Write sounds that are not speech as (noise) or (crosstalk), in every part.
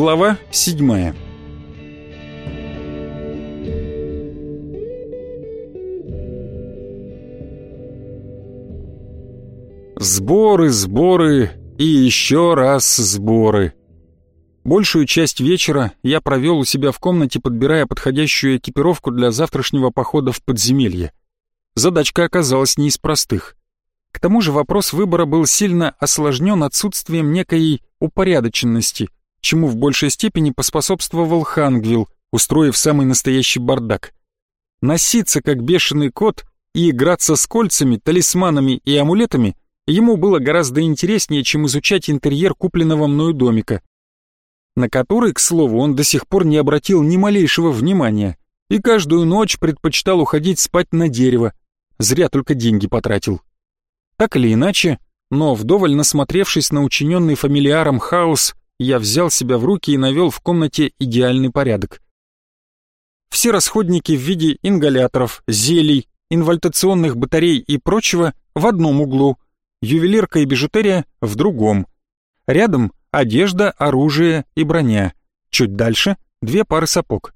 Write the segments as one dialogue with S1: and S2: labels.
S1: Глава седьмая. Сборы, сборы и еще раз сборы. Большую часть вечера я провел у себя в комнате, подбирая подходящую экипировку для завтрашнего похода в подземелье. Задачка оказалась не из простых. К тому же вопрос выбора был сильно осложнен отсутствием некой упорядоченности, чему в большей степени поспособствовал Хангвилл, устроив самый настоящий бардак. Носиться как бешеный кот и играться с кольцами, талисманами и амулетами ему было гораздо интереснее, чем изучать интерьер купленного мною домика, на который, к слову, он до сих пор не обратил ни малейшего внимания и каждую ночь предпочитал уходить спать на дерево, зря только деньги потратил. Так или иначе, но вдоволь насмотревшись на учиненный фамилиаром хаос, я взял себя в руки и навел в комнате идеальный порядок. Все расходники в виде ингаляторов, зелий, инвальтационных батарей и прочего в одном углу — ювелирка и бижутерия в другом. Рядом одежда, оружие и броня. Чуть дальше две пары сапог.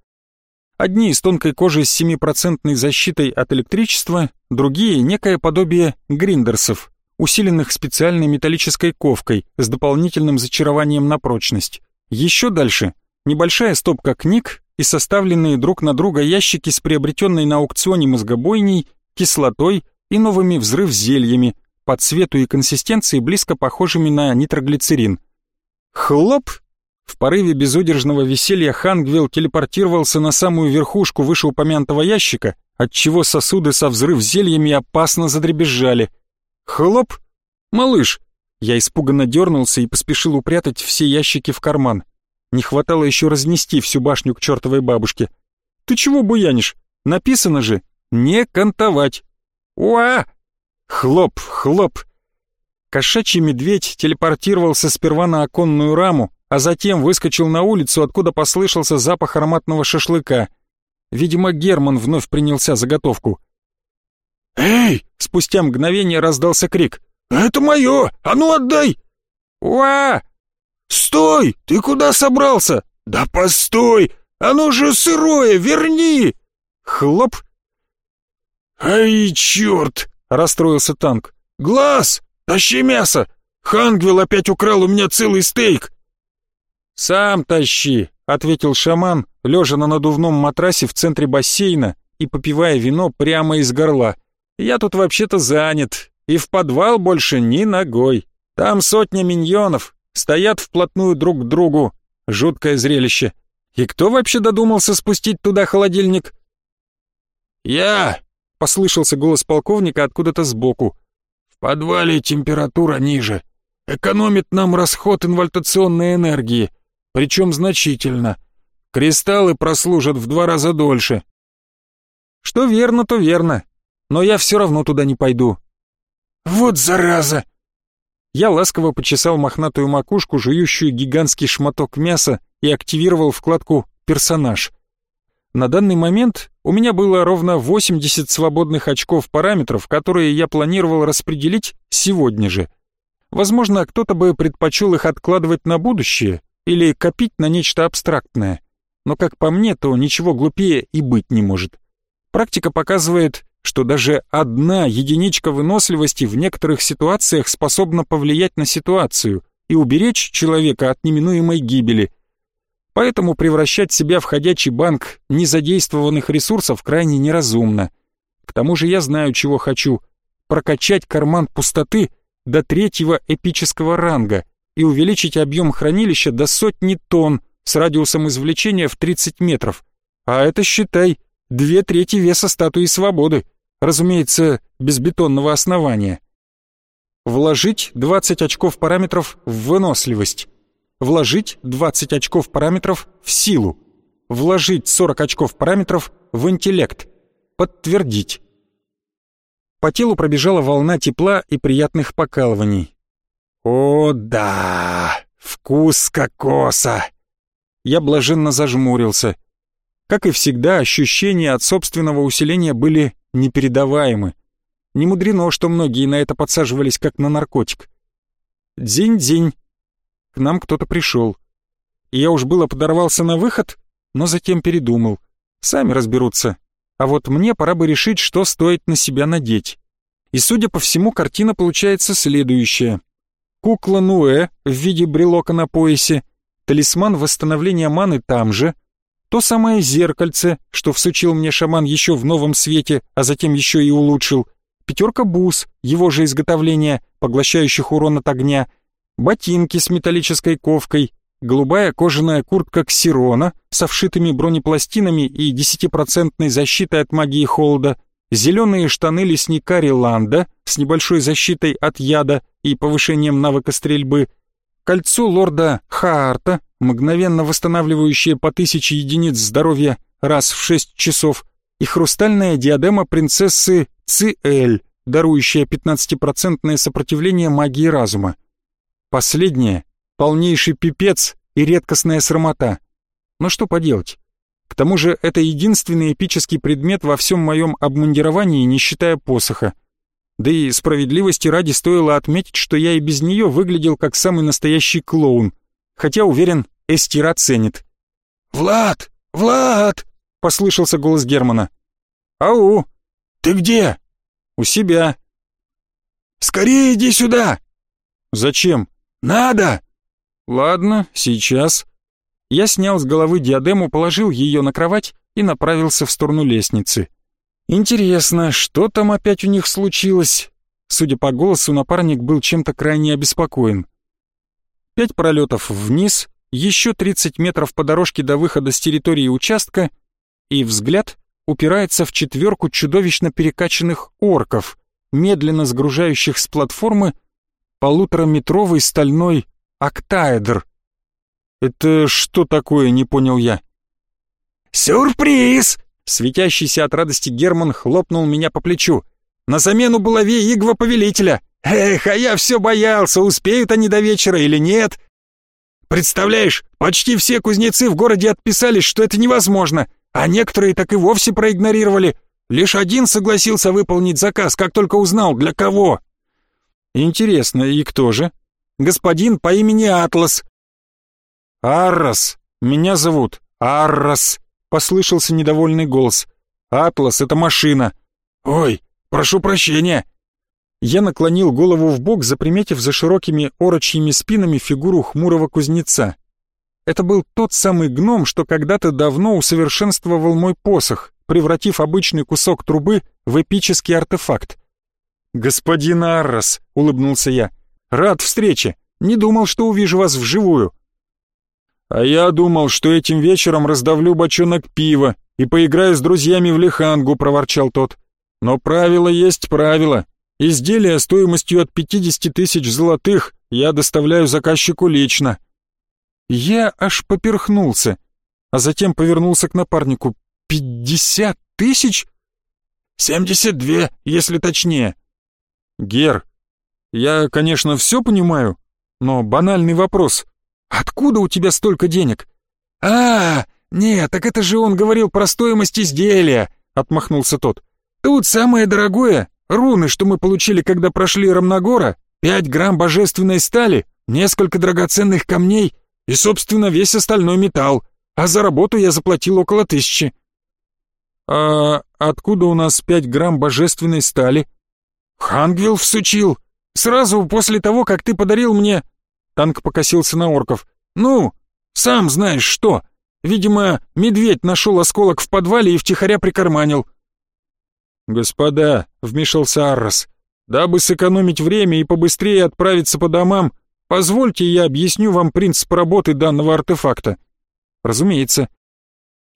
S1: Одни из тонкой кожи с 7% защитой от электричества, другие — некое подобие гриндерсов, усиленных специальной металлической ковкой с дополнительным зачарованием на прочность. Еще дальше — небольшая стопка книг и составленные друг на друга ящики с приобретенной на аукционе мозгобойней, кислотой и новыми взрыв-зельями, по цвету и консистенции близко похожими на нитроглицерин. Хлоп! В порыве безудержного веселья Хангвилл телепортировался на самую верхушку вышеупомянутого ящика, отчего сосуды со взрыв зельями опасно задребезжали. Хлоп! Малыш! Я испуганно дернулся и поспешил упрятать все ящики в карман. Не хватало еще разнести всю башню к чертовой бабушке. Ты чего буянишь? Написано же «не кантовать». Уа! Хлоп, хлоп. Кошачий медведь телепортировался сперва на оконную раму, а затем выскочил на улицу, откуда послышался запах ароматного шашлыка. Видимо, Герман вновь принялся заготовку. «Эй!» — спустя мгновение раздался крик. «Это мое! А ну отдай!» «Уа!» «Стой! Ты куда собрался?» «Да постой! Оно же сырое! Верни!» Хлоп! «Ай, черт!» расстроился танк. «Глаз! Тащи мясо! Хангвилл опять украл у меня целый стейк!» «Сам тащи!» — ответил шаман, лежа на надувном матрасе в центре бассейна и попивая вино прямо из горла. «Я тут вообще-то занят, и в подвал больше ни ногой. Там сотня миньонов, стоят вплотную друг к другу. Жуткое зрелище. И кто вообще додумался спустить туда холодильник?» «Я!» послышался голос полковника откуда-то сбоку. «В подвале температура ниже. Экономит нам расход инвольтационной энергии, причем значительно. Кристаллы прослужат в два раза дольше». «Что верно, то верно. Но я все равно туда не пойду». «Вот зараза!» Я ласково почесал мохнатую макушку, жующую гигантский шматок мяса и активировал вкладку «Персонаж». На данный момент у меня было ровно 80 свободных очков параметров, которые я планировал распределить сегодня же. Возможно, кто-то бы предпочел их откладывать на будущее или копить на нечто абстрактное. Но как по мне, то ничего глупее и быть не может. Практика показывает, что даже одна единичка выносливости в некоторых ситуациях способна повлиять на ситуацию и уберечь человека от неминуемой гибели – Поэтому превращать себя в ходячий банк незадействованных ресурсов крайне неразумно. К тому же я знаю, чего хочу. Прокачать карман пустоты до третьего эпического ранга и увеличить объем хранилища до сотни тонн с радиусом извлечения в 30 метров. А это, считай, две трети веса статуи свободы, разумеется, без бетонного основания. Вложить 20 очков параметров в выносливость вложить 20 очков параметров в силу, вложить 40 очков параметров в интеллект, подтвердить. По телу пробежала волна тепла и приятных покалываний. «О, да! Вкус кокоса!» Я блаженно зажмурился. Как и всегда, ощущения от собственного усиления были непередаваемы. Не мудрено, что многие на это подсаживались как на наркотик. Дзинь-дзинь, к нам кто-то пришел. и я уж было подорвался на выход, но затем передумал. Сами разберутся. А вот мне пора бы решить, что стоит на себя надеть. И судя по всему, картина получается следующая. Кукла Нуэ в виде брелока на поясе, талисман восстановления маны там же, то самое зеркальце, что всучил мне шаман еще в новом свете, а затем еще и улучшил, пятерка бус, его же изготовления, поглощающих урон от огня, ботинки с металлической ковкой, голубая кожаная куртка Ксирона со вшитыми бронепластинами и десятипроцентной защитой от магии холода, зеленые штаны лесника Риланда с небольшой защитой от яда и повышением навыка стрельбы, кольцо лорда Хаарта, мгновенно восстанавливающее по тысяче единиц здоровья раз в шесть часов, и хрустальная диадема принцессы Циэль, дарующая 15% сопротивление магии разума. Последнее — полнейший пипец и редкостная срамота. Но что поделать? К тому же это единственный эпический предмет во всем моем обмундировании, не считая посоха. Да и справедливости ради стоило отметить, что я и без нее выглядел как самый настоящий клоун. Хотя, уверен, Эстира ценит.
S2: «Влад! Влад!» — послышался голос Германа.
S1: «Ау!
S2: Ты где?»
S1: «У себя».
S2: «Скорее иди сюда!»
S1: «Зачем?»
S2: «Надо!»
S1: «Ладно, сейчас». Я снял с головы диадему, положил ее на кровать и направился в сторону лестницы. Интересно, что там опять у них случилось? Судя по голосу, напарник был чем-то крайне обеспокоен. Пять пролетов вниз, еще 30 метров по дорожке до выхода с территории участка, и взгляд упирается в четверку чудовищно перекачанных орков, медленно сгружающих с платформы полутораметровый стальной октаэдр. «Это что такое?» — не понял я.
S2: «Сюрприз!»
S1: Светящийся от радости Герман хлопнул меня по плечу. «На замену булаве игва повелителя! Эх, а я все боялся, успеют они до вечера или нет!» «Представляешь, почти все кузнецы в городе отписались, что это невозможно, а некоторые так и вовсе проигнорировали. Лишь один согласился выполнить заказ, как только узнал, для кого». «Интересно, и кто же?» «Господин по имени Атлас». «Аррос, меня зовут Аррос», послышался недовольный голос. «Атлас, это машина!»
S2: «Ой, прошу прощения!»
S1: Я наклонил голову в бок, заприметив за широкими орочьими спинами фигуру хмурого кузнеца. Это был тот самый гном, что когда-то давно усовершенствовал мой посох, превратив обычный кусок трубы в эпический артефакт. «Господин Аррос», — улыбнулся я, — «рад встрече. Не думал, что увижу вас вживую».
S2: «А я думал, что этим вечером раздавлю бочонок пива и поиграю с друзьями в лихангу», — проворчал тот. «Но правило есть правило. Изделия стоимостью от 50 тысяч золотых я доставляю заказчику лично».
S1: Я аж поперхнулся, а затем повернулся к напарнику. «Пятьдесят тысяч?»
S2: «Семьдесят две, если точнее».
S1: «Гер, я, конечно, все понимаю, но банальный вопрос. Откуда у тебя столько денег?»
S2: «А, нет, так это же он говорил про стоимость изделия», — отмахнулся тот. «Тут самое дорогое — руны, что мы получили, когда прошли Рамнагора, пять грамм божественной стали, несколько драгоценных камней и, собственно, весь остальной металл, а за работу я заплатил около тысячи».
S1: «А откуда у нас пять грамм божественной стали?»
S2: «Хангвилл всучил. Сразу после того, как ты подарил мне
S1: Танк покосился на орков.
S2: «Ну, сам знаешь что. Видимо, медведь нашел осколок в подвале и втихаря прикарманил».
S1: «Господа», — вмешался Аррос, — «дабы сэкономить время и побыстрее отправиться по домам, позвольте я объясню вам принцип работы данного артефакта». «Разумеется».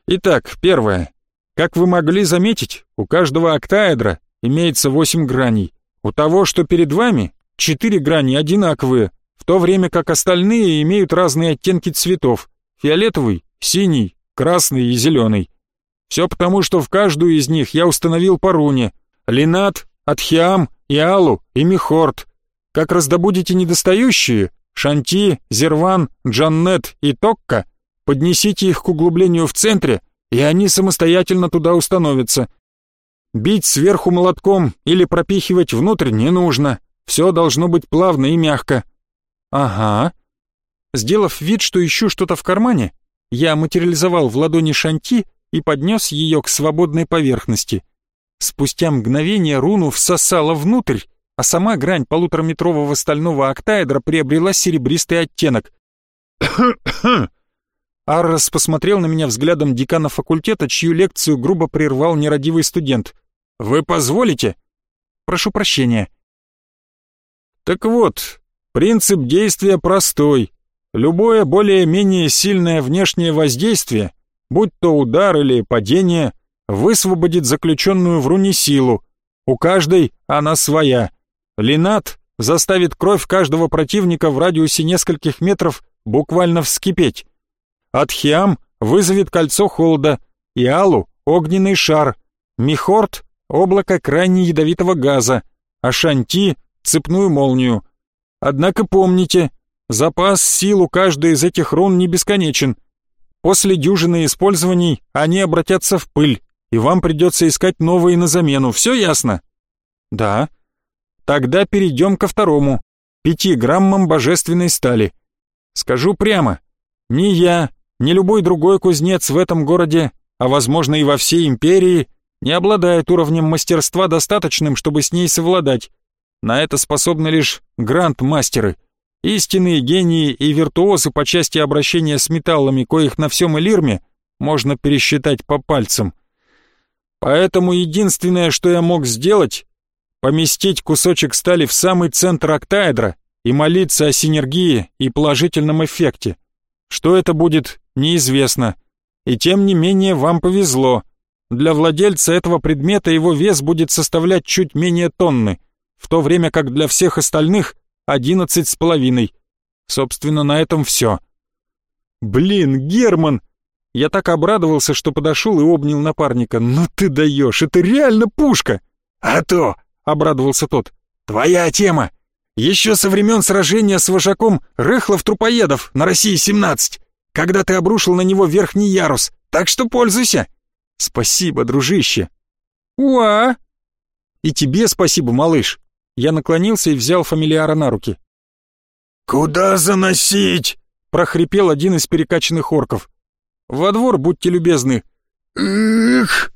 S1: Итак, первое. Как вы могли заметить, у каждого октаэдра имеется восемь граней. У того, что перед вами, четыре грани одинаковые, в то время как остальные имеют разные оттенки цветов – фиолетовый, синий, красный и зеленый. Все потому, что в каждую из них я установил по руне – Линат, Атхиам, Иалу и Михорт. Как раздобудете недостающие – Шанти, Зерван, Джаннет и Токка – поднесите их к углублению в центре, и они самостоятельно туда установятся. Бить сверху молотком или пропихивать внутрь не нужно, все должно быть плавно и мягко. «Ага». Сделав вид, что ищу что-то в кармане, я материализовал в ладони шанти и поднес ее к свободной поверхности. Спустя мгновение руну всосала внутрь, а сама грань полутораметрового стального октаэдра приобрела серебристый оттенок. (coughs) Аррос посмотрел на меня взглядом декана факультета, чью лекцию грубо прервал нерадивый студент. «Вы позволите?» «Прошу прощения». «Так вот, принцип действия простой. Любое более-менее сильное внешнее воздействие, будь то удар или падение, высвободит заключенную в руне силу. У каждой она своя. Линат заставит кровь каждого противника в радиусе нескольких метров буквально вскипеть. Атхиам вызовет кольцо холода, и Алу — огненный шар, Михорт — облако крайне ядовитого газа, а Шанти — цепную молнию. Однако помните, запас сил у каждой из этих рун не бесконечен. После дюжины использований они обратятся в пыль, и вам придется искать новые на замену. Все ясно? Да. Тогда перейдем ко второму, пяти граммам божественной стали. Скажу прямо, ни я, ни любой другой кузнец в этом городе, а возможно и во всей империи, не обладает уровнем мастерства достаточным, чтобы с ней совладать. На это способны лишь гранд-мастеры, истинные гении и виртуозы по части обращения с металлами, коих на всем Элирме можно пересчитать по пальцам. Поэтому единственное, что я мог сделать, поместить кусочек стали в самый центр октаэдра и молиться о синергии и положительном эффекте. Что это будет, неизвестно. И тем не менее вам повезло. Для владельца этого предмета его вес будет составлять чуть менее тонны, в то время как для всех остальных одиннадцать с половиной. Собственно, на этом все. Блин, Герман! Я так обрадовался, что подошел и обнял напарника. «Ну ты даешь, это реально пушка!»
S2: «А то!» — обрадовался тот. «Твоя тема! Еще со времен сражения с вожаком Рыхлов-трупоедов на России-17, когда ты обрушил на него верхний ярус, так что пользуйся!»
S1: «Спасибо, дружище!» «Уа!» «И тебе спасибо, малыш!» Я наклонился и взял фамилиара на руки.
S2: «Куда заносить?» — прохрипел один из перекачанных орков.
S1: «Во двор, будьте любезны!»
S2: «Эх!»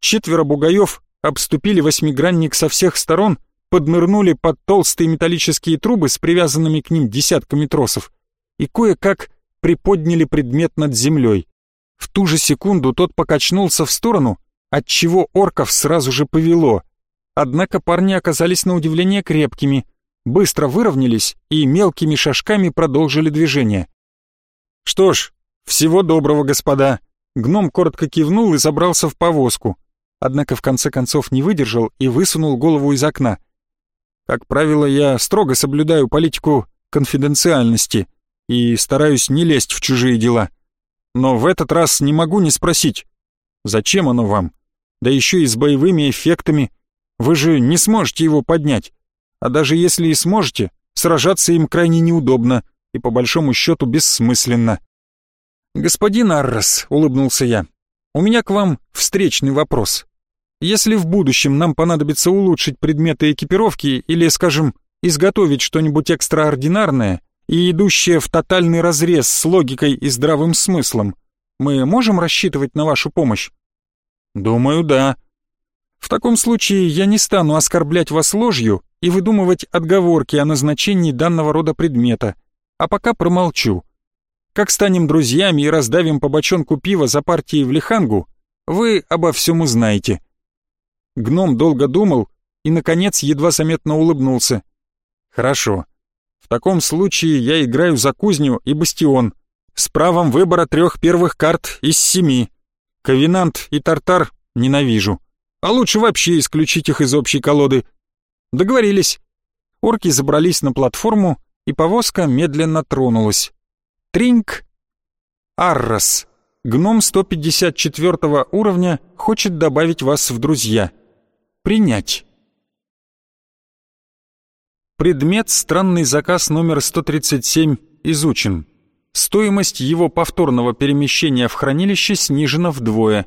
S1: Четверо бугаев обступили восьмигранник со всех сторон поднырнули под толстые металлические трубы с привязанными к ним десятками тросов и кое-как приподняли предмет над землей. В ту же секунду тот покачнулся в сторону, отчего орков сразу же повело. Однако парни оказались на удивление крепкими, быстро выровнялись и мелкими шажками продолжили движение. «Что ж, всего доброго, господа!» Гном коротко кивнул и забрался в повозку, однако в конце концов не выдержал и высунул голову из окна. Как правило, я строго соблюдаю политику конфиденциальности и стараюсь не лезть в чужие дела. Но в этот раз не могу не спросить, зачем оно вам? Да еще и с боевыми эффектами. Вы же не сможете его поднять. А даже если и сможете, сражаться им крайне неудобно и по большому счету бессмысленно. «Господин Аррос», — улыбнулся я, — «у меня к вам встречный вопрос. Если в будущем нам понадобится улучшить предметы экипировки или, скажем, изготовить что-нибудь экстраординарное и идущее в тотальный разрез с логикой и здравым смыслом, мы можем рассчитывать на вашу помощь? Думаю, да. В таком случае я не стану оскорблять вас ложью и выдумывать отговорки о назначении данного рода предмета, а пока промолчу. Как станем друзьями и раздавим по бочонку пива за партией в Лихангу, вы обо всем узнаете. Гном долго думал и, наконец, едва заметно улыбнулся. «Хорошо. В таком случае я играю за кузню и бастион, с правом выбора трех первых карт из семи. Ковенант и Тартар ненавижу. А лучше вообще исключить их из общей колоды. Договорились». Орки забрались на платформу, и повозка медленно тронулась. Тринк. Аррос. Гном 154 уровня хочет добавить вас в друзья. Принять. Предмет «Странный заказ номер 137» изучен. Стоимость его повторного перемещения в хранилище снижена вдвое.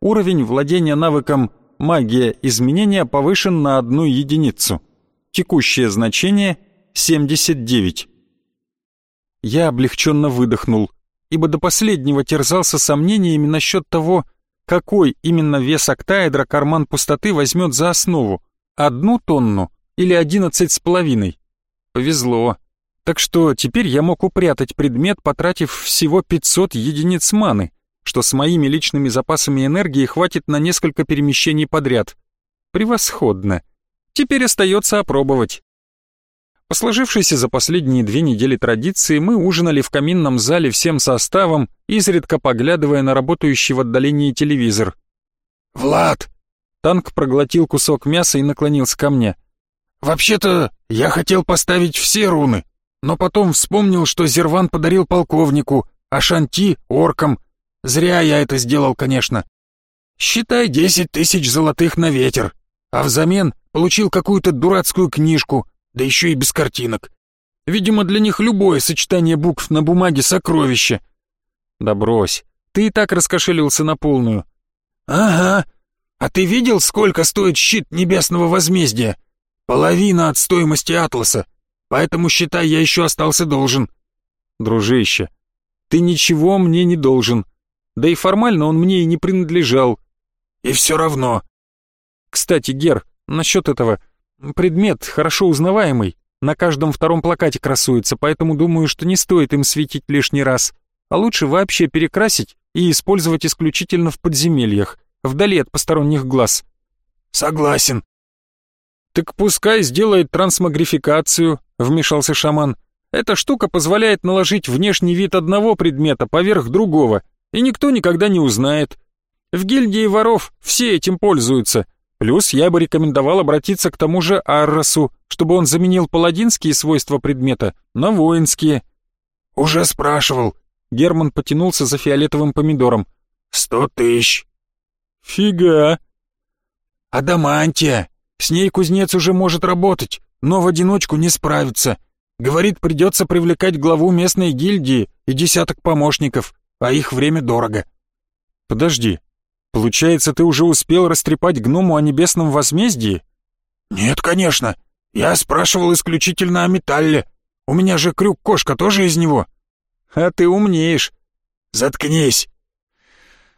S1: Уровень владения навыком «Магия изменения» повышен на одну единицу. Текущее значение – 79. Я облегченно выдохнул, ибо до последнего терзался сомнениями насчет того, какой именно вес октаэдра карман пустоты возьмет за основу, одну тонну или одиннадцать с половиной. Повезло. Так что теперь я мог упрятать предмет, потратив всего 500 единиц маны, что с моими личными запасами энергии хватит на несколько перемещений подряд. Превосходно. Теперь остается опробовать. По сложившейся за последние две недели традиции мы ужинали в каминном зале всем составом, изредка поглядывая на работающий в отдалении телевизор.
S2: «Влад!»
S1: Танк проглотил кусок мяса и наклонился ко мне.
S2: «Вообще-то я хотел поставить все руны, но потом вспомнил, что Зерван подарил полковнику, а Шанти — оркам. Зря я это сделал, конечно. Считай десять тысяч золотых на ветер, а взамен получил какую-то дурацкую книжку, да еще и без картинок. Видимо, для них любое сочетание букв на бумаге сокровище.
S1: Да брось, ты и так раскошелился на полную.
S2: Ага, а ты видел, сколько стоит щит небесного возмездия? Половина от стоимости Атласа, поэтому считай, я еще остался должен.
S1: Дружище, ты ничего мне не должен. Да и формально он мне и не принадлежал.
S2: И все равно.
S1: Кстати, Гер, насчет этого... Предмет хорошо узнаваемый, на каждом втором плакате красуется, поэтому думаю, что не стоит им светить лишний раз. А лучше вообще перекрасить и использовать исключительно в подземельях, вдали от посторонних глаз.
S2: Согласен.
S1: Так пускай сделает трансмагрификацию, вмешался шаман. Эта штука позволяет наложить внешний вид одного предмета поверх другого, и никто никогда не узнает. В гильдии воров все этим пользуются, Плюс я бы рекомендовал обратиться к тому же Арросу, чтобы он заменил паладинские свойства предмета на воинские.
S2: «Уже спрашивал».
S1: Герман потянулся за фиолетовым помидором.
S2: «Сто тысяч».
S1: «Фига».
S2: «Адамантия. С ней кузнец уже может работать, но в одиночку не справится. Говорит, придется привлекать главу местной гильдии и десяток помощников, а их время дорого».
S1: «Подожди, Получается, ты уже успел растрепать гному о небесном возмездии?
S2: Нет, конечно. Я спрашивал исключительно о металле. У меня же крюк-кошка тоже из него.
S1: А ты умнеешь.
S2: Заткнись.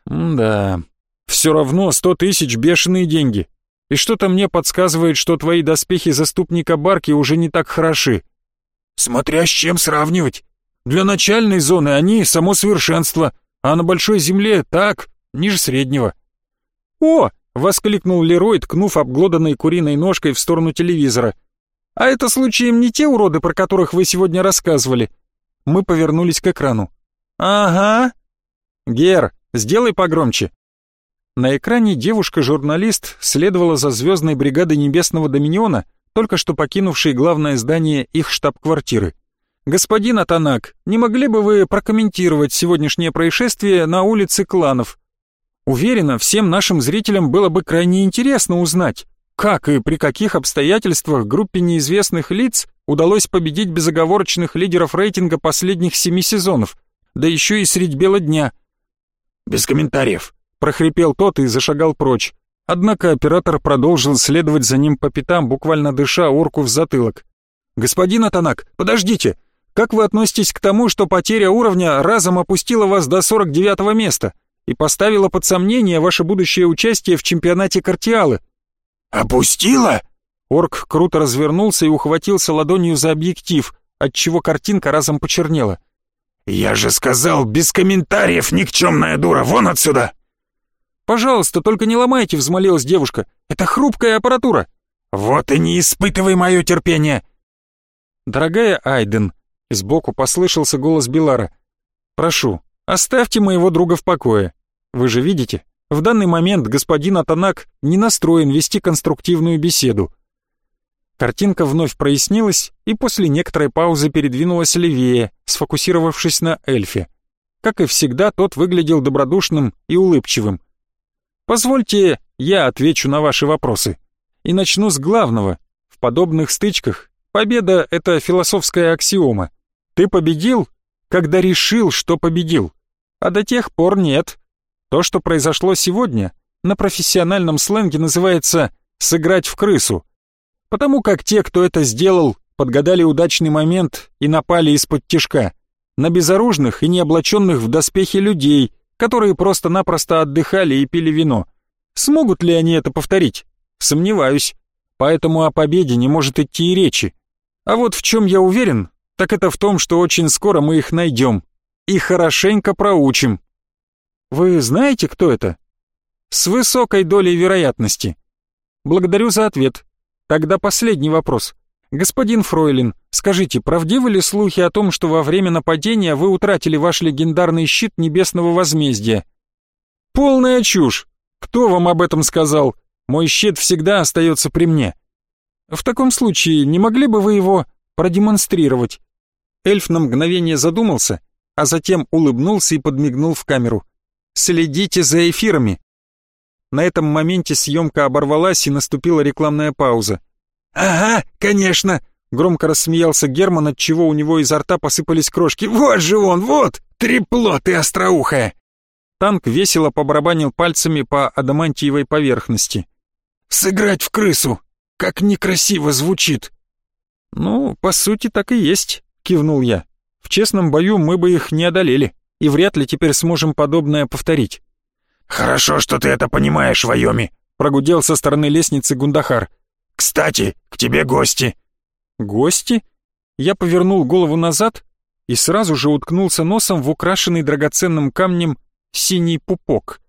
S1: да. Все равно сто тысяч бешеные деньги. И что-то мне подсказывает, что твои доспехи заступника Барки уже не так хороши.
S2: Смотря с чем сравнивать. Для начальной зоны они само совершенство, а на большой земле так, ниже среднего.
S1: «О!» — воскликнул Лерой, ткнув обглоданной куриной ножкой в сторону телевизора. «А это случаем не те уроды, про которых вы сегодня рассказывали?» Мы повернулись к экрану. «Ага!» «Гер, сделай погромче!» На экране девушка-журналист следовала за звездной бригадой Небесного Доминиона, только что покинувшей главное здание их штаб-квартиры. «Господин Атанак, не могли бы вы прокомментировать сегодняшнее происшествие на улице Кланов?» Уверена, всем нашим зрителям было бы крайне интересно узнать, как и при каких обстоятельствах группе неизвестных лиц удалось победить безоговорочных лидеров рейтинга последних семи сезонов, да еще и средь бела дня.
S2: «Без комментариев», —
S1: прохрипел тот и зашагал прочь. Однако оператор продолжил следовать за ним по пятам, буквально дыша орку в затылок. «Господин Атанак, подождите! Как вы относитесь к тому, что потеря уровня разом опустила вас до 49 места?» и поставила под сомнение ваше будущее участие в чемпионате Картиалы».
S2: «Опустила?»
S1: Орк круто развернулся и ухватился ладонью за объектив, отчего картинка разом почернела.
S2: «Я же сказал, без комментариев, никчемная дура, вон отсюда!»
S1: «Пожалуйста, только не ломайте», — взмолилась девушка. «Это хрупкая аппаратура».
S2: «Вот и не испытывай мое терпение!»
S1: «Дорогая Айден», — сбоку послышался голос Билара. «Прошу, Оставьте моего друга в покое. Вы же видите, в данный момент господин Атанак не настроен вести конструктивную беседу. Картинка вновь прояснилась и после некоторой паузы передвинулась левее, сфокусировавшись на эльфе. Как и всегда, тот выглядел добродушным и улыбчивым. Позвольте, я отвечу на ваши вопросы. И начну с главного. В подобных стычках победа — это философская аксиома. Ты победил, когда решил, что победил. А до тех пор нет. То, что произошло сегодня, на профессиональном сленге называется «сыграть в крысу». Потому как те, кто это сделал, подгадали удачный момент и напали из-под тишка. на безоружных и не облаченных в доспехи людей, которые просто-напросто отдыхали и пили вино. Смогут ли они это повторить? Сомневаюсь. Поэтому о победе не может идти и речи. А вот в чем я уверен, так это в том, что очень скоро мы их найдем и хорошенько проучим. Вы знаете, кто это? С высокой долей вероятности. Благодарю за ответ. Тогда последний вопрос. Господин Фройлин, скажите, правдивы ли слухи о том, что во время нападения вы утратили ваш легендарный щит небесного возмездия? Полная чушь. Кто вам об этом сказал? Мой щит всегда остается при мне. В таком случае, не могли бы вы его продемонстрировать? Эльф на мгновение задумался, а затем улыбнулся и подмигнул в камеру. «Следите за эфирами!» На этом моменте съемка оборвалась и наступила рекламная пауза. «Ага, конечно!» — громко рассмеялся Герман, отчего у него изо рта посыпались крошки. «Вот же он, вот! Трепло ты остроухая!» Танк весело побарабанил пальцами по адамантиевой поверхности. «Сыграть в крысу! Как некрасиво звучит!» «Ну, по сути, так и есть», — кивнул я. «В честном бою мы бы их не одолели, и вряд ли теперь сможем подобное повторить».
S2: «Хорошо, что ты это понимаешь, Вайоми», — прогудел со стороны лестницы Гундахар. «Кстати, к тебе гости».
S1: «Гости?» Я повернул голову назад и сразу же уткнулся носом в украшенный драгоценным камнем синий пупок.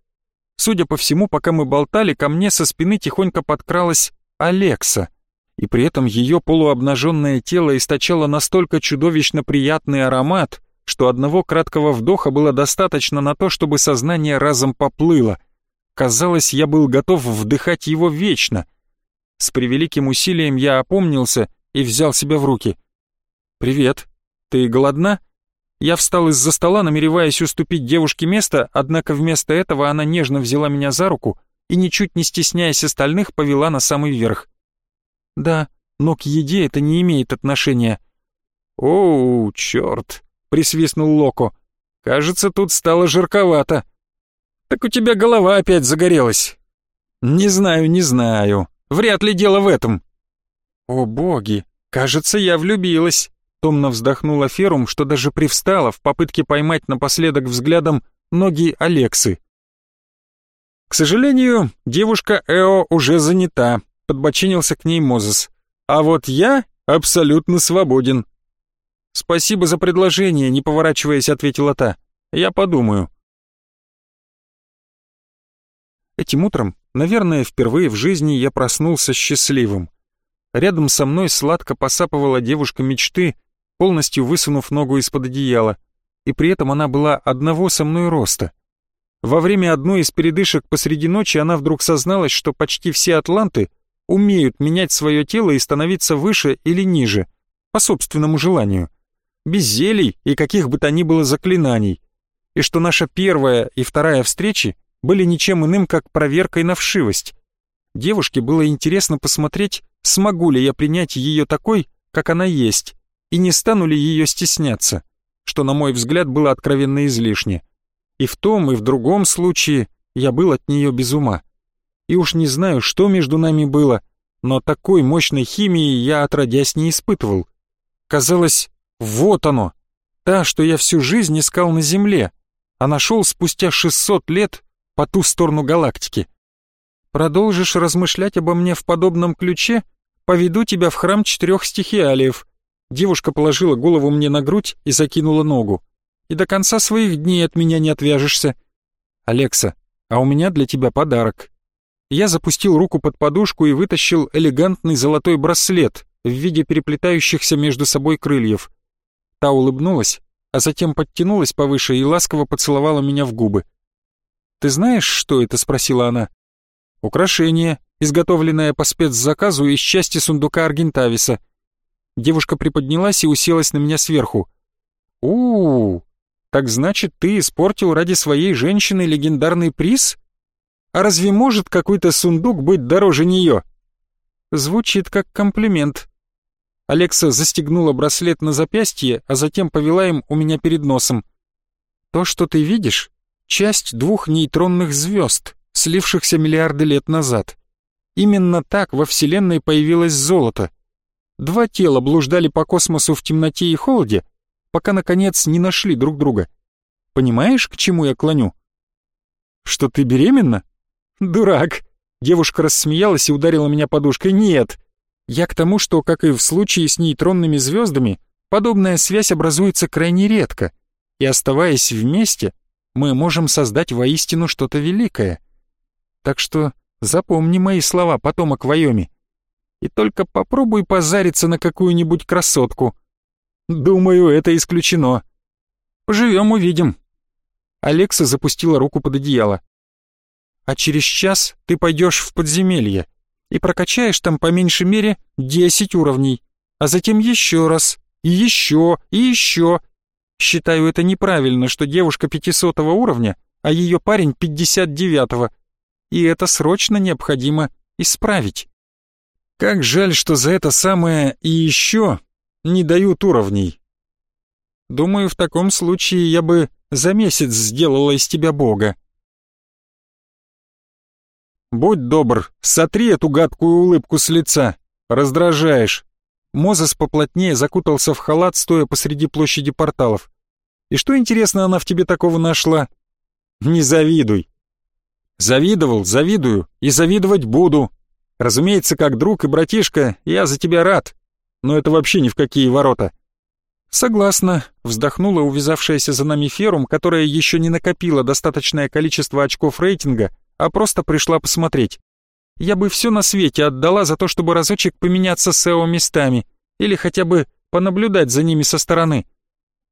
S1: Судя по всему, пока мы болтали, ко мне со спины тихонько подкралась Алекса, и при этом ее полуобнаженное тело источало настолько чудовищно приятный аромат, что одного краткого вдоха было достаточно на то, чтобы сознание разом поплыло. Казалось, я был готов вдыхать его вечно. С превеликим усилием я опомнился и взял себя в руки. «Привет. Ты голодна?» Я встал из-за стола, намереваясь уступить девушке место, однако вместо этого она нежно взяла меня за руку и, ничуть не стесняясь остальных, повела на самый верх. «Да, но к еде это не имеет отношения». «Оу, черт!» — присвистнул Локо. «Кажется, тут стало жарковато». «Так у тебя голова опять загорелась». «Не знаю, не знаю. Вряд ли дело в этом». «О боги, кажется, я влюбилась». Томно вздохнула Ферум, что даже привстала в попытке поймать напоследок взглядом ноги Алексы. К сожалению, девушка Эо уже занята, подбочинился к ней Мозес. А вот я абсолютно свободен. Спасибо за предложение, не поворачиваясь, ответила та. Я подумаю. Этим утром, наверное, впервые в жизни я проснулся счастливым. Рядом со мной сладко посапывала девушка мечты, полностью высунув ногу из-под одеяла, и при этом она была одного со мной роста. Во время одной из передышек посреди ночи она вдруг созналась, что почти все атланты умеют менять свое тело и становиться выше или ниже, по собственному желанию, без зелий и каких бы то ни было заклинаний, и что наша первая и вторая встречи были ничем иным, как проверкой на вшивость. Девушке было интересно посмотреть, смогу ли я принять ее такой, как она есть, и не стану ли ее стесняться, что, на мой взгляд, было откровенно излишне. И в том, и в другом случае я был от нее без ума. И уж не знаю, что между нами было, но такой мощной химии я отродясь не испытывал. Казалось, вот оно, та, что я всю жизнь искал на Земле, а нашел спустя 600 лет по ту сторону галактики. Продолжишь размышлять обо мне в подобном ключе, поведу тебя в храм четырех стихиалиев, Девушка положила голову мне на грудь и закинула ногу. «И до конца своих дней от меня не отвяжешься». «Алекса, а у меня для тебя подарок». Я запустил руку под подушку и вытащил элегантный золотой браслет в виде переплетающихся между собой крыльев. Та улыбнулась, а затем подтянулась повыше и ласково поцеловала меня в губы. «Ты знаешь, что это?» — спросила она. «Украшение, изготовленное по спецзаказу из части сундука Аргентависа», Девушка приподнялась и уселась на меня сверху. у у, -у так значит, ты испортил ради своей женщины легендарный приз? А разве может какой-то сундук быть дороже нее? Звучит как комплимент. Алекса застегнула браслет на запястье, а затем повела им у меня перед носом. То, что ты видишь, часть двух нейтронных звезд, слившихся миллиарды лет назад. Именно так во Вселенной появилось золото — Два тела блуждали по космосу в темноте и холоде, пока, наконец, не нашли друг друга. Понимаешь, к чему я клоню? Что ты беременна? Дурак. Девушка рассмеялась и ударила меня подушкой. Нет. Я к тому, что, как и в случае с нейтронными звездами, подобная связь образуется крайне редко, и оставаясь вместе, мы можем создать воистину что-то великое. Так что запомни мои слова, потомок Вайоми, и только попробуй позариться на какую-нибудь красотку. Думаю, это исключено. Поживем, увидим. Алекса запустила руку под одеяло. А через час ты пойдешь в подземелье и прокачаешь там по меньшей мере 10 уровней, а затем еще раз, и еще, и еще. Считаю это неправильно, что девушка 500 уровня, а ее парень 59-го. И это срочно необходимо исправить. Как жаль, что за это самое «и еще» не дают уровней. Думаю, в таком случае я бы за месяц сделала из тебя бога. Будь добр, сотри эту гадкую улыбку с лица. Раздражаешь. Мозес поплотнее закутался в халат, стоя посреди площади порталов. И что, интересно, она в тебе такого нашла? Не завидуй. Завидовал, завидую и завидовать буду. Разумеется, как друг и братишка, я за тебя рад. Но это вообще ни в какие ворота. Согласна, вздохнула увязавшаяся за нами Ферум, которая еще не накопила достаточное количество очков рейтинга, а просто пришла посмотреть. Я бы все на свете отдала за то, чтобы разочек поменяться с Эо местами, или хотя бы понаблюдать за ними со стороны.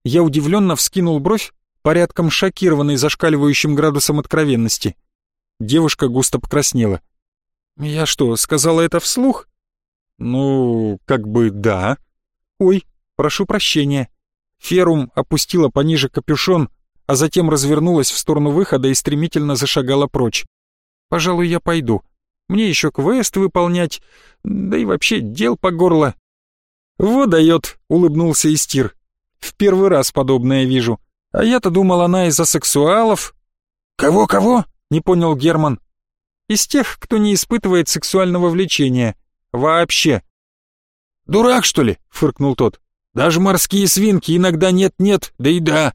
S1: Я удивленно вскинул бровь, порядком шокированный зашкаливающим градусом откровенности. Девушка густо покраснела. «Я что, сказала это вслух?» «Ну, как бы да». «Ой, прошу прощения». Ферум опустила пониже капюшон, а затем развернулась в сторону выхода и стремительно зашагала прочь. «Пожалуй, я пойду. Мне еще квест выполнять, да и вообще дел по горло». «Вот дает», — улыбнулся Истир. «В первый раз подобное вижу. А я-то думал, она из-за сексуалов».
S2: «Кого-кого?»
S1: — не понял Герман. Из тех, кто не испытывает сексуального влечения. Вообще.
S2: «Дурак, что ли?» — фыркнул тот. «Даже морские свинки иногда нет-нет, да и да».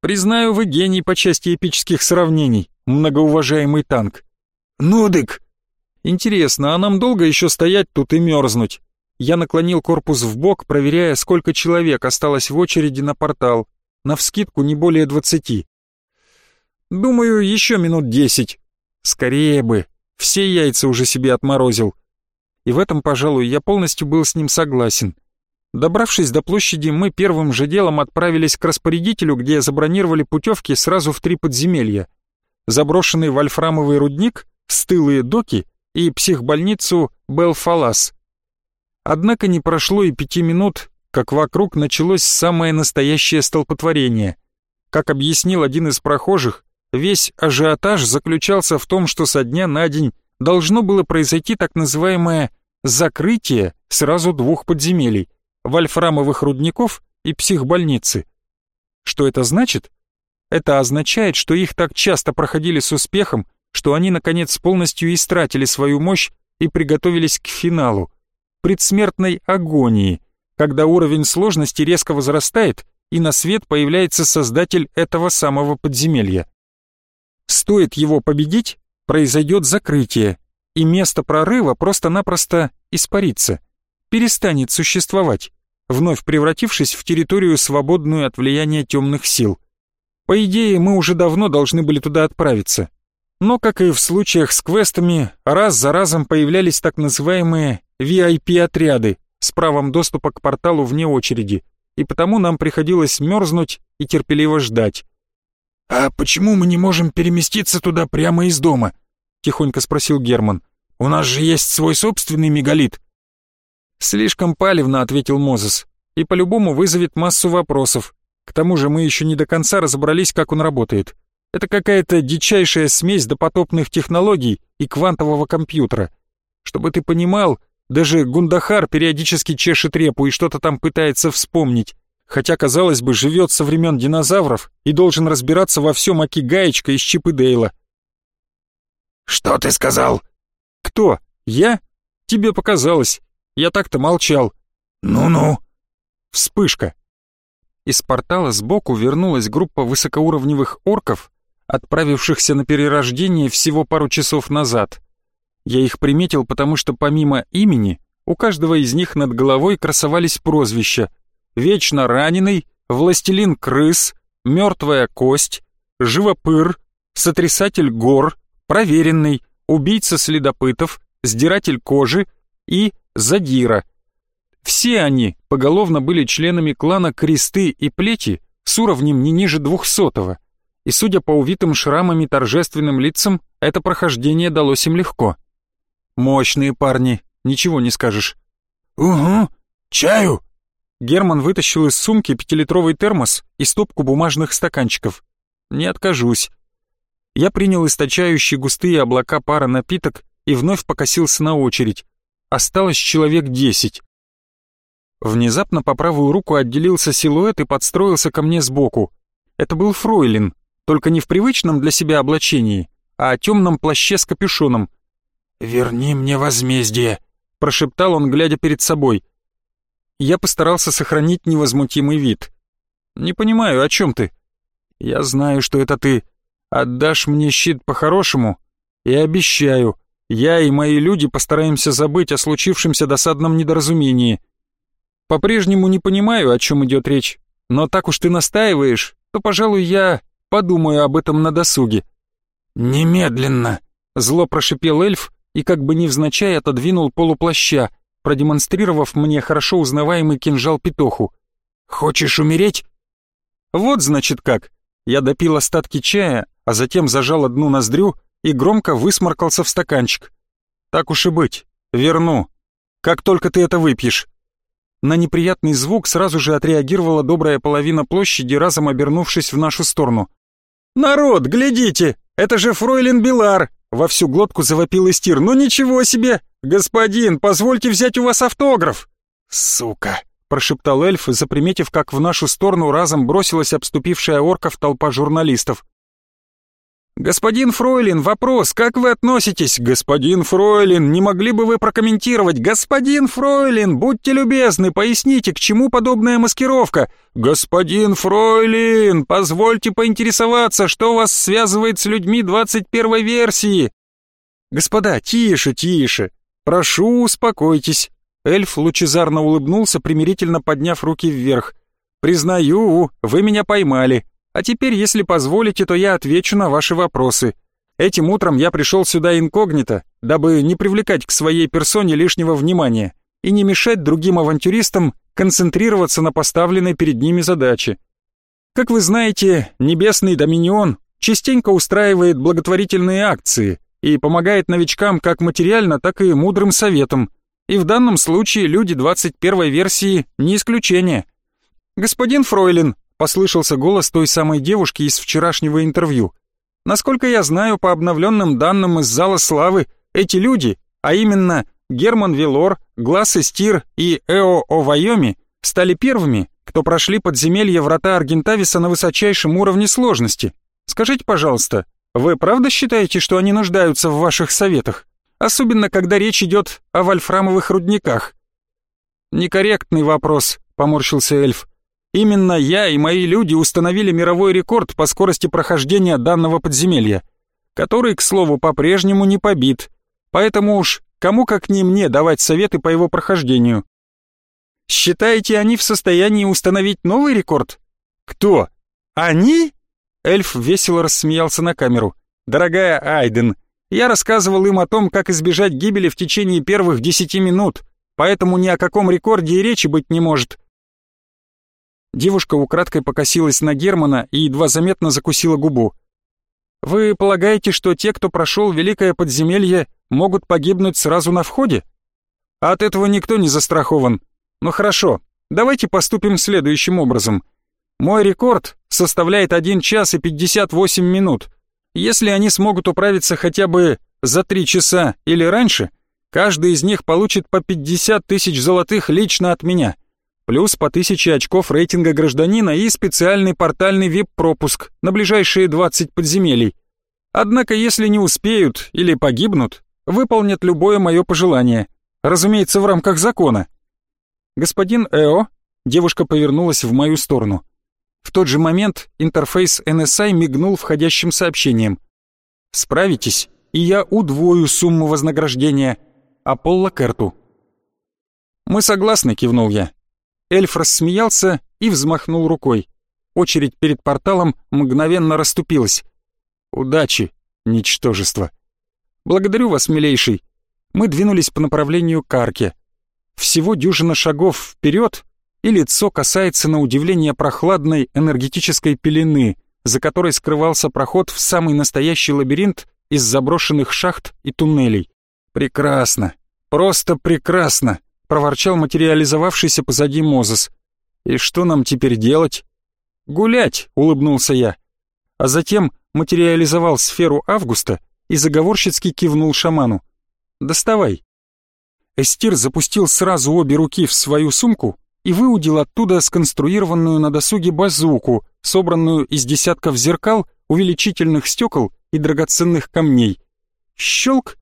S1: «Признаю, вы гений по части эпических сравнений, многоуважаемый танк».
S2: «Ну, дык».
S1: «Интересно, а нам долго еще стоять тут и мерзнуть?» Я наклонил корпус в бок, проверяя, сколько человек осталось в очереди на портал. Навскидку не более двадцати. «Думаю, еще минут десять». Скорее бы, все яйца уже себе отморозил. И в этом, пожалуй, я полностью был с ним согласен. Добравшись до площади, мы первым же делом отправились к распорядителю, где забронировали путевки сразу в три подземелья. Заброшенный вольфрамовый рудник, стылые доки и психбольницу Белфалас. Однако не прошло и пяти минут, как вокруг началось самое настоящее столпотворение. Как объяснил один из прохожих, Весь ажиотаж заключался в том, что со дня на день должно было произойти так называемое «закрытие» сразу двух подземелий – вольфрамовых рудников и психбольницы. Что это значит? Это означает, что их так часто проходили с успехом, что они, наконец, полностью истратили свою мощь и приготовились к финалу – предсмертной агонии, когда уровень сложности резко возрастает и на свет появляется создатель этого самого подземелья. Стоит его победить, произойдет закрытие, и место прорыва просто-напросто испарится, перестанет существовать, вновь превратившись в территорию, свободную от влияния темных сил. По идее, мы уже давно должны были туда отправиться. Но, как и в случаях с квестами, раз за разом появлялись так называемые VIP-отряды с правом доступа к порталу вне очереди, и потому нам приходилось мерзнуть и терпеливо ждать.
S2: «А почему мы не можем переместиться туда прямо из дома?» — тихонько спросил Герман. «У нас же есть свой собственный мегалит».
S1: «Слишком палевно», — ответил Мозес, «и по-любому вызовет массу вопросов. К тому же мы еще не до конца разобрались, как он работает. Это какая-то дичайшая смесь допотопных технологий и квантового компьютера. Чтобы ты понимал, даже Гундахар периодически чешет репу и что-то там пытается вспомнить хотя, казалось бы, живет со времен динозавров и должен разбираться во всем Аки Гаечка из Чип и Дейла.
S2: «Что ты сказал?»
S1: «Кто? Я? Тебе показалось. Я так-то молчал».
S2: «Ну-ну».
S1: Вспышка. Из портала сбоку вернулась группа высокоуровневых орков, отправившихся на перерождение всего пару часов назад. Я их приметил, потому что помимо имени у каждого из них над головой красовались прозвища «Вечно раненый», «Властелин крыс», «Мертвая кость», «Живопыр», «Сотрясатель гор», «Проверенный», «Убийца следопытов», «Сдиратель кожи» и «Задира». Все они поголовно были членами клана Кресты и Плети с уровнем не ниже двухсотого, и, судя по увитым шрамами торжественным лицам, это прохождение далось им легко. Мощные парни, ничего не скажешь.
S2: «Угу, чаю!»
S1: Герман вытащил из сумки пятилитровый термос и стопку бумажных стаканчиков. «Не откажусь». Я принял источающий густые облака пара напиток и вновь покосился на очередь. Осталось человек десять. Внезапно по правую руку отделился силуэт и подстроился ко мне сбоку. Это был Фройлин, только не в привычном для себя облачении, а о темном плаще с капюшоном.
S2: «Верни мне возмездие», —
S1: прошептал он, глядя перед собой. Я постарался сохранить невозмутимый вид. «Не понимаю, о чем ты?» «Я знаю, что это ты. Отдашь мне щит по-хорошему?» «И обещаю, я и мои люди постараемся забыть о случившемся досадном недоразумении. По-прежнему не понимаю, о чем идет речь, но так уж ты настаиваешь, то, пожалуй, я подумаю об этом на досуге».
S2: «Немедленно!» — зло прошипел эльф и как бы невзначай отодвинул полуплаща, продемонстрировав мне хорошо узнаваемый кинжал Петоху. «Хочешь умереть?»
S1: «Вот, значит, как!» Я допил остатки чая, а затем зажал одну ноздрю и громко высморкался в стаканчик. «Так уж и быть, верну. Как только ты это выпьешь». На неприятный звук сразу же отреагировала добрая половина площади, разом обернувшись в нашу сторону. «Народ, глядите! Это же фройлен Белар!» Во всю глотку завопил Истир. «Ну ничего себе! Господин, позвольте взять у вас автограф!»
S2: «Сука!»
S1: — прошептал эльф, заприметив, как в нашу сторону разом бросилась обступившая орков толпа журналистов. «Господин Фройлин, вопрос, как вы относитесь? Господин Фройлин, не могли бы вы прокомментировать? Господин Фройлин, будьте любезны, поясните, к чему подобная маскировка? Господин Фройлин, позвольте поинтересоваться, что вас связывает с людьми 21 версии?» «Господа, тише, тише. Прошу, успокойтесь». Эльф лучезарно улыбнулся, примирительно подняв руки вверх. «Признаю, вы меня поймали. А теперь, если позволите, то я отвечу на ваши вопросы. Этим утром я пришел сюда инкогнито, дабы не привлекать к своей персоне лишнего внимания и не мешать другим авантюристам концентрироваться на поставленной перед ними задаче. Как вы знаете, Небесный Доминион частенько устраивает благотворительные акции и помогает новичкам как материально, так и мудрым советом. И в данном случае люди 21 версии не исключение. Господин Фройлин, послышался голос той самой девушки из вчерашнего интервью. Насколько я знаю, по обновленным данным из Зала Славы, эти люди, а именно Герман Велор, Глаз Истир и Эо Овайоми, стали первыми, кто прошли подземелье врата Аргентависа на высочайшем уровне сложности. Скажите, пожалуйста, вы правда считаете, что они нуждаются в ваших советах? Особенно, когда речь идет о вольфрамовых рудниках. Некорректный вопрос, поморщился эльф. Именно я и мои люди установили мировой рекорд по скорости прохождения данного подземелья, который, к слову, по-прежнему не побит. Поэтому уж кому как не мне давать советы по его прохождению. Считаете, они в состоянии установить новый рекорд? Кто? Они? Эльф весело рассмеялся на камеру. Дорогая Айден, я рассказывал им о том, как избежать гибели в течение первых десяти минут, поэтому ни о каком рекорде и речи быть не может. Девушка украдкой покосилась на Германа и едва заметно закусила губу. «Вы полагаете, что те, кто прошел Великое подземелье, могут погибнуть сразу на входе? От этого никто не застрахован. Ну хорошо, давайте поступим следующим образом. Мой рекорд составляет 1 час и 58 минут. Если они смогут управиться хотя бы за 3 часа или раньше, каждый из них получит по 50 тысяч золотых лично от меня» плюс по 1000 очков рейтинга гражданина и специальный портальный вип-пропуск на ближайшие 20 подземелий. Однако, если не успеют или погибнут, выполнят любое мое пожелание, разумеется, в рамках закона. Господин Эо, девушка повернулась в мою сторону. В тот же момент интерфейс NSI мигнул входящим сообщением. «Справитесь, и я удвою сумму вознаграждения. Аполло Керту». «Мы согласны», — кивнул я. Эльф рассмеялся и взмахнул рукой. Очередь перед порталом мгновенно расступилась. «Удачи, ничтожество!» «Благодарю вас, милейший!» Мы двинулись по направлению к арке. Всего дюжина шагов вперед, и лицо касается на удивление прохладной энергетической пелены, за которой скрывался проход в самый настоящий лабиринт из заброшенных шахт и туннелей. «Прекрасно! Просто прекрасно!» — проворчал материализовавшийся позади Мозес. «И что нам теперь делать?» «Гулять!» — улыбнулся я. А затем материализовал сферу Августа и заговорщицки кивнул шаману. «Доставай». Эстир запустил сразу обе руки в свою сумку и выудил оттуда сконструированную на досуге базуку, собранную из десятков зеркал, увеличительных стекол и драгоценных камней. Щелк!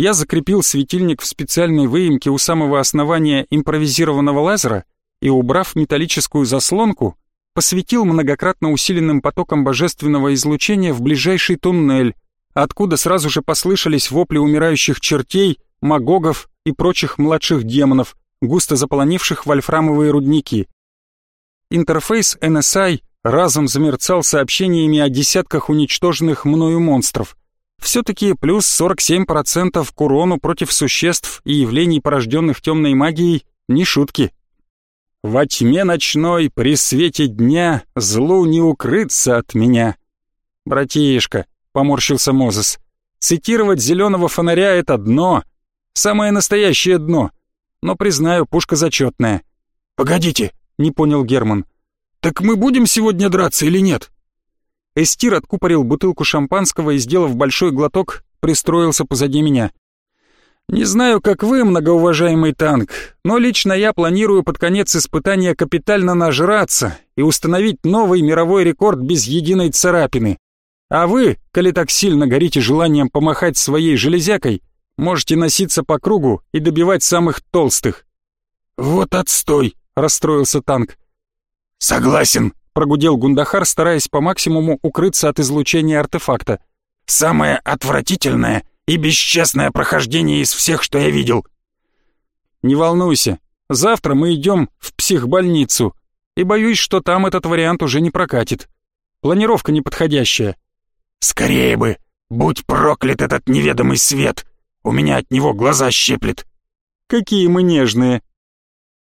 S1: Я закрепил светильник в специальной выемке у самого основания импровизированного лазера и, убрав металлическую заслонку, посветил многократно усиленным потоком божественного излучения в ближайший туннель, откуда сразу же послышались вопли умирающих чертей, магогов и прочих младших демонов, густо заполонивших вольфрамовые рудники. Интерфейс NSI разом замерцал сообщениями о десятках уничтоженных мною монстров. Все-таки плюс 47% к урону против существ и явлений, порожденных темной магией, не шутки. Во тьме ночной, при свете дня, злу не укрыться от меня. Братишка, поморщился Мозес, цитировать зеленого фонаря — это дно, самое настоящее дно. Но, признаю, пушка зачетная.
S2: Погодите,
S1: не понял Герман.
S2: Так мы будем сегодня драться или нет?
S1: Эстир откупорил бутылку шампанского и, сделав большой глоток, пристроился позади меня. Не знаю, как вы, многоуважаемый танк, но лично я планирую под конец испытания капитально нажраться и установить новый мировой рекорд без единой царапины. А вы, коли так сильно горите желанием помахать своей железякой, можете носиться по кругу и добивать самых толстых.
S2: Вот отстой,
S1: расстроился танк.
S2: Согласен,
S1: прогудел Гундахар, стараясь по максимуму укрыться от излучения артефакта.
S2: Самое отвратительное — и бесчестное прохождение из всех, что я видел.
S1: Не волнуйся, завтра мы идем в психбольницу, и боюсь, что там этот вариант уже не прокатит. Планировка неподходящая.
S2: Скорее бы, будь проклят этот неведомый свет, у меня от него глаза щеплет.
S1: Какие мы нежные,